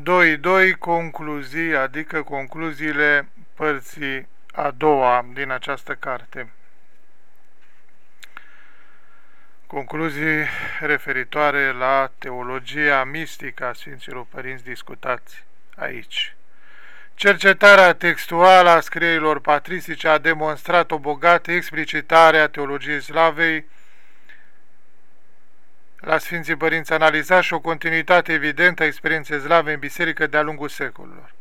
2.2 concluzii, adică concluziile părții a doua din această carte. Concluzii referitoare la teologia mistică a Sfinților Părinți discutați aici. Cercetarea textuală a scrierilor patristice a demonstrat o bogată explicitare a teologiei slavei la Sfinții Părinți analizat și o continuitate evidentă a experienței slave în biserică de-a lungul secolelor.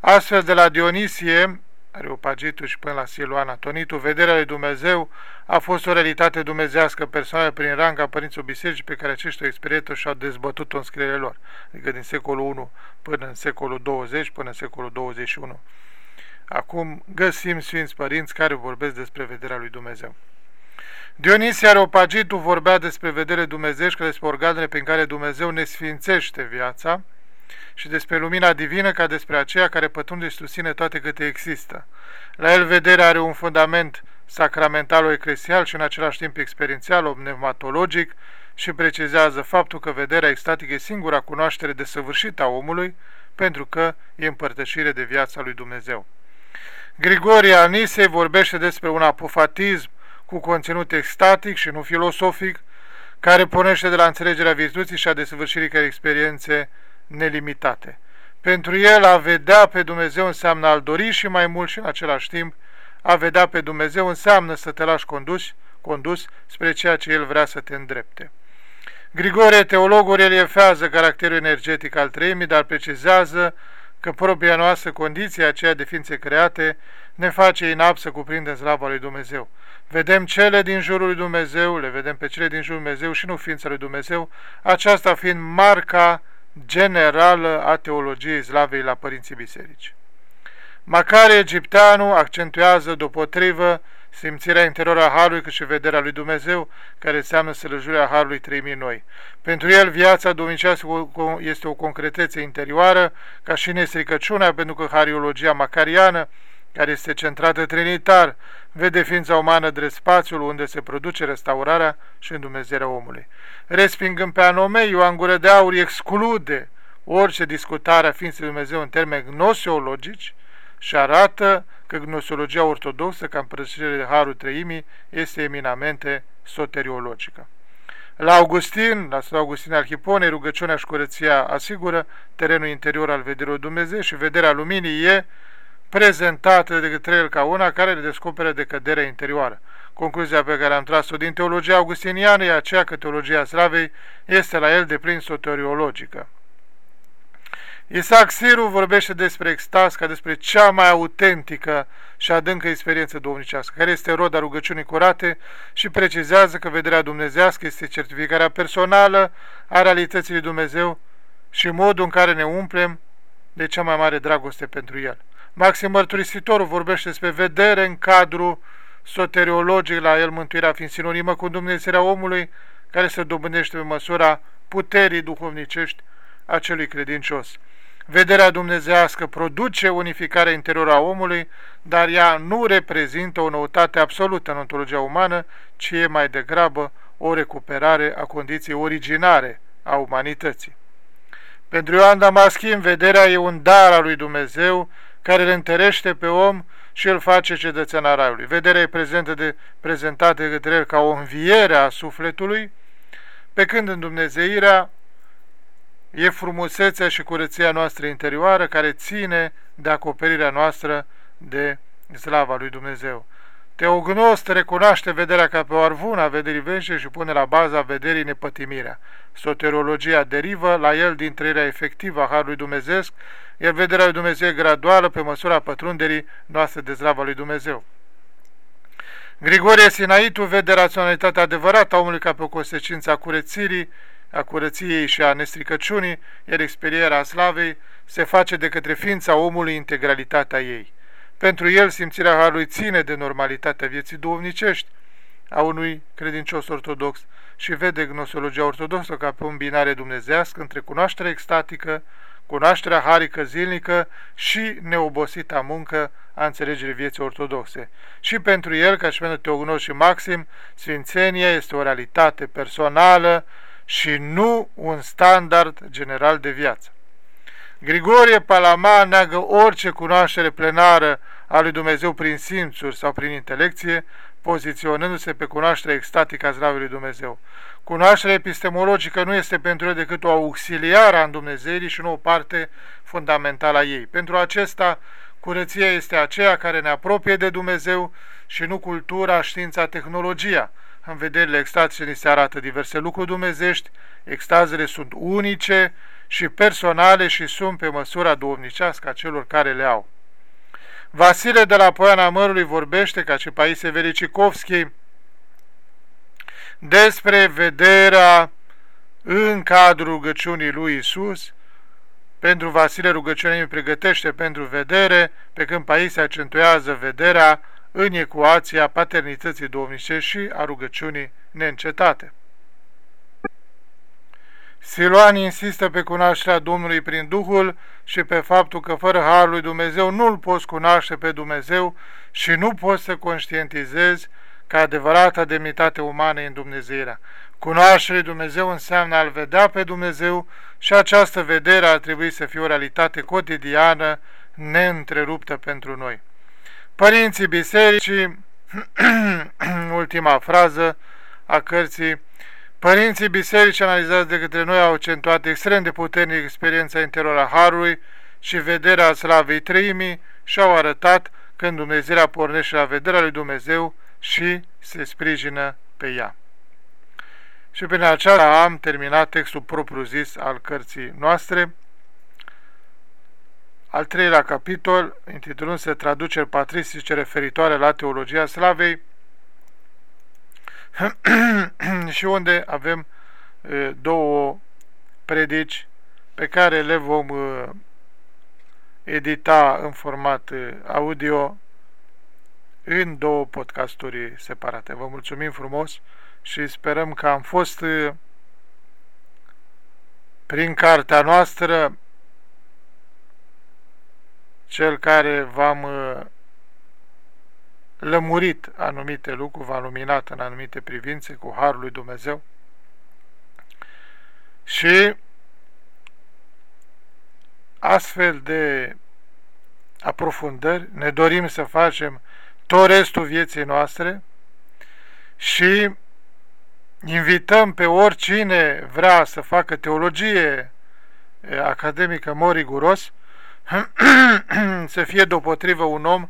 Astfel, de la Dionisie, Areopagitul și până la Siluana Tonitu, vederea lui Dumnezeu a fost o realitate dumnezească personală prin ranga părinților bisericii pe care aceștia experiență și-au dezbătut-o în scrierile lor, adică din secolul 1 până în secolul 20, până în secolul 21. Acum găsim Sfinți Părinți care vorbesc despre vederea lui Dumnezeu. Dionisia Areopagitul vorbea despre vedere dumnezești, despre organele prin care Dumnezeu ne sfințește viața, și despre lumina divină ca despre aceea care pătrunde și susține toate câte există. La el vederea are un fundament sacramental eclesial și în același timp experiențial, pneumatologic și precizează faptul că vederea extatică e singura cunoaștere desăvârșită a omului pentru că e împărtășire de viața lui Dumnezeu. Grigorie Anisei vorbește despre un apofatism cu conținut extatic și nu filosofic, care pornește de la înțelegerea virtuții și a desăvârșirii care experiențe nelimitate. Pentru el a vedea pe Dumnezeu înseamnă a-L dori și mai mult și în același timp a vedea pe Dumnezeu înseamnă să te lași condus, condus spre ceea ce El vrea să te îndrepte. Grigore, teologul, reliefează caracterul energetic al treimii, dar precizează că propria noastră condiție, aceea de ființe create, ne face inap să cuprindem slava lui Dumnezeu. Vedem cele din jurul lui Dumnezeu, le vedem pe cele din jurul lui Dumnezeu și nu ființa lui Dumnezeu, aceasta fiind marca generală a teologiei slavei la părinții biserici. Macare Egipteanu accentuează deopotrivă simțirea interioră a Harului cât și vederea lui Dumnezeu, care înseamnă slăjurea Harului treimii noi. Pentru el, viața domnicească este o concretețe interioară, ca și nestricăciunea, pentru că hariologia macariană care este centrată trinitar, vede ființa umană drept spațiul unde se produce restaurarea și îndumezierea omului. Respingând pe anomei, Ioan Gură de Aur exclude orice discutare a ființei Dumnezeu în termeni gnoseologici și arată că gnoseologia ortodoxă, ca împărățire de Harul Treimii, este eminamente soteriologică. La Augustin, la Sfântul Augustin al Hiponei, rugăciunea și curăția asigură terenul interior al vederii Dumnezeu și vederea luminii e prezentată de către el ca una care le descoperă decăderea interioară. Concluzia pe care am tras-o din teologia augustiniană e aceea că teologia slavei este la el de plin soteriologică. Isaac Siru vorbește despre extaz ca despre cea mai autentică și adâncă experiență domnicească, care este roda rugăciunii curate și precizează că vederea dumnezească este certificarea personală a realității lui Dumnezeu și modul în care ne umplem de cea mai mare dragoste pentru El. Maxim Mărturisitorul vorbește despre vedere în cadrul soteriologic la el mântuirea fiind sinonimă cu Dumnezeirea omului care se dobândește pe măsura puterii duhovnicești a celui credincios. Vederea dumnezească produce unificarea interioră a omului, dar ea nu reprezintă o noutate absolută în ontologia umană, ci e mai degrabă o recuperare a condiției originare a umanității. Pentru Ioan Damaschin, vederea e un dar al lui Dumnezeu care îl întărește pe om și îl face cetățean al raiului. Vederea e prezentă de, prezentată de către el ca o înviere a sufletului, pe când în Dumnezeirea e frumusețea și curăția noastră interioară care ține de acoperirea noastră de slava lui Dumnezeu. Teognost recunoaște vederea ca pe o arvună a vederii veșnice și pune la baza vederii nepătimirea. Soterologia derivă la el din trăirea efectivă a Harului Dumnezeu, iar vederea lui Dumnezeu e graduală pe măsura pătrunderii noastre de slava lui Dumnezeu. Grigorie Sinaitu vede raționalitatea adevărată a omului ca pe o consecință a curățirii, a curăției și a nestricăciunii, iar experierea slavei se face de către ființa omului integralitatea ei. Pentru el, simțirea Harului ține de normalitatea vieții duhovnicești a unui credincios ortodox și vede gnosologia ortodoxă ca pe un binare dumnezească între cunoașterea extatică, cunoașterea harică zilnică și neobosita muncă a înțelegerii vieții ortodoxe. Și pentru el, ca și pentru Teognos și Maxim, Sfințenia este o realitate personală și nu un standard general de viață. Grigorie Palama neagă orice cunoaștere plenară a lui Dumnezeu prin simțuri sau prin intelecție, poziționându-se pe cunoașterea extatică a zdravului lui Dumnezeu. Cunoașterea epistemologică nu este pentru el decât o auxiliară a Dumnezeirii și nu o parte fundamentală a ei. Pentru acesta, curăția este aceea care ne apropie de Dumnezeu și nu cultura, știința, tehnologia. În vederile extaziei ni se arată diverse lucruri dumnezești, extazele sunt unice și personale și sunt pe măsura duomnicească a celor care le au. Vasile de la Poiana Mărului vorbește, ca și Paise Vericicovski, despre vederea în cadrul rugăciunii lui Isus. Pentru Vasile rugăciunea îi pregătește pentru vedere, pe când Paise accentuează vederea în ecuația paternității domnicești și a rugăciunii neîncetate. Siloan insistă pe cunoașterea Domnului prin Duhul și pe faptul că fără Harul lui Dumnezeu nu-L poți cunoaște pe Dumnezeu și nu poți să conștientizezi ca adevărata demnitate umană în Dumnezeirea. Cunoașterea lui Dumnezeu înseamnă a-L vedea pe Dumnezeu și această vedere ar trebui să fie o realitate cotidiană, neîntreruptă pentru noi. Părinții bisericii, ultima frază a cărții, Părinții biserici analizați de către noi au accentuat extrem de puternic experiența interioară a Harului și vederea slavei treimii și au arătat când Dumnezeirea pornește la vederea lui Dumnezeu și se sprijină pe ea. Și prin aceasta am terminat textul propriu-zis al cărții noastre. Al treilea capitol, intitulându-se Traduceri patristice referitoare la teologia slavei, și unde avem două predici pe care le vom edita în format audio în două podcasturi separate. Vă mulțumim frumos și sperăm că am fost prin cartea noastră cel care v-am lămurit anumite lucruri, v-a luminat în anumite privințe cu Harul lui Dumnezeu. Și astfel de aprofundări ne dorim să facem tot restul vieții noastre și invităm pe oricine vrea să facă teologie academică mor riguros să fie deopotrivă un om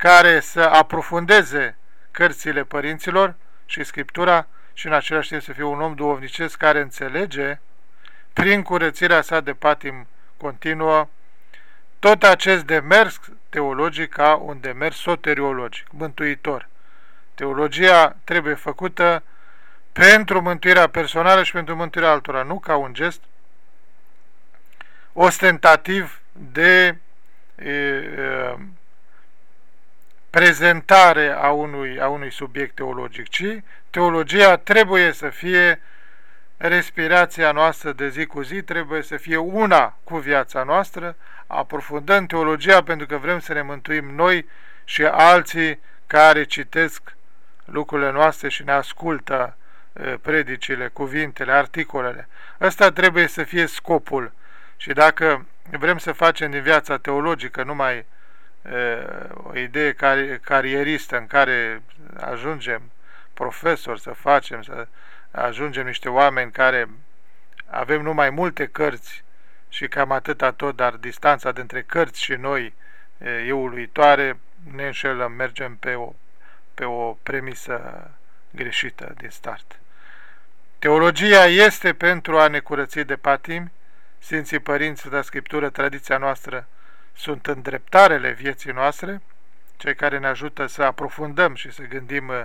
care să aprofundeze cărțile părinților și Scriptura și în același timp să fie un om duovnicesc care înțelege prin curățirea sa de patim continuă tot acest demers teologic ca un demers soteriologic, mântuitor. Teologia trebuie făcută pentru mântuirea personală și pentru mântuirea altora, nu ca un gest ostentativ de e, e, prezentare a unui, a unui subiect teologic, ci teologia trebuie să fie respirația noastră de zi cu zi, trebuie să fie una cu viața noastră, aprofundând teologia pentru că vrem să ne mântuim noi și alții care citesc lucrurile noastre și ne ascultă predicile, cuvintele, articolele. Ăsta trebuie să fie scopul. Și dacă vrem să facem din viața teologică numai o idee carieristă în care ajungem profesori să facem, să ajungem niște oameni care avem numai multe cărți și cam atâta tot, dar distanța dintre cărți și noi e uluitoare, ne înșelăm, mergem pe o, pe o premisă greșită din start. Teologia este pentru a ne curăți de patimi, Sfinții Părinți de Scriptură, tradiția noastră, sunt îndreptarele vieții noastre, cei care ne ajută să aprofundăm și să gândim uh,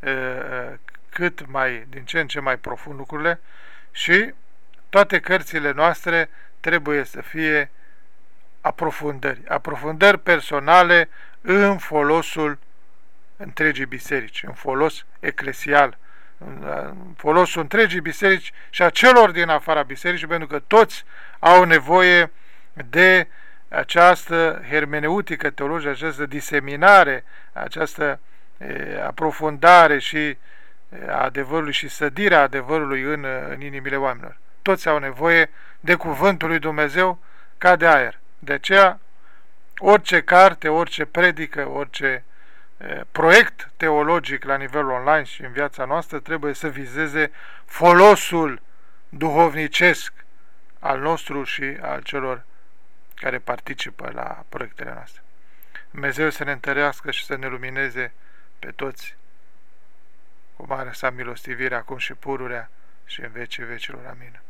uh, cât mai, din ce în ce mai profund lucrurile și toate cărțile noastre trebuie să fie aprofundări, aprofundări personale în folosul întregii biserici, în folos eclesial, în folosul întregii biserici și a celor din afara bisericii, pentru că toți au nevoie de această hermeneutică teologică, această diseminare, această e, aprofundare și e, adevărului și sădirea adevărului în, în inimile oamenilor. Toți au nevoie de cuvântul lui Dumnezeu ca de aer. De aceea, orice carte, orice predică, orice proiect teologic la nivel online și în viața noastră trebuie să vizeze folosul duhovnicesc al nostru și al celor care participă la proiectele noastre. Dumnezeu să ne întărească și să ne lumineze pe toți cu mare sa milostivire acum și pururea și în vecii vecilor. Amin.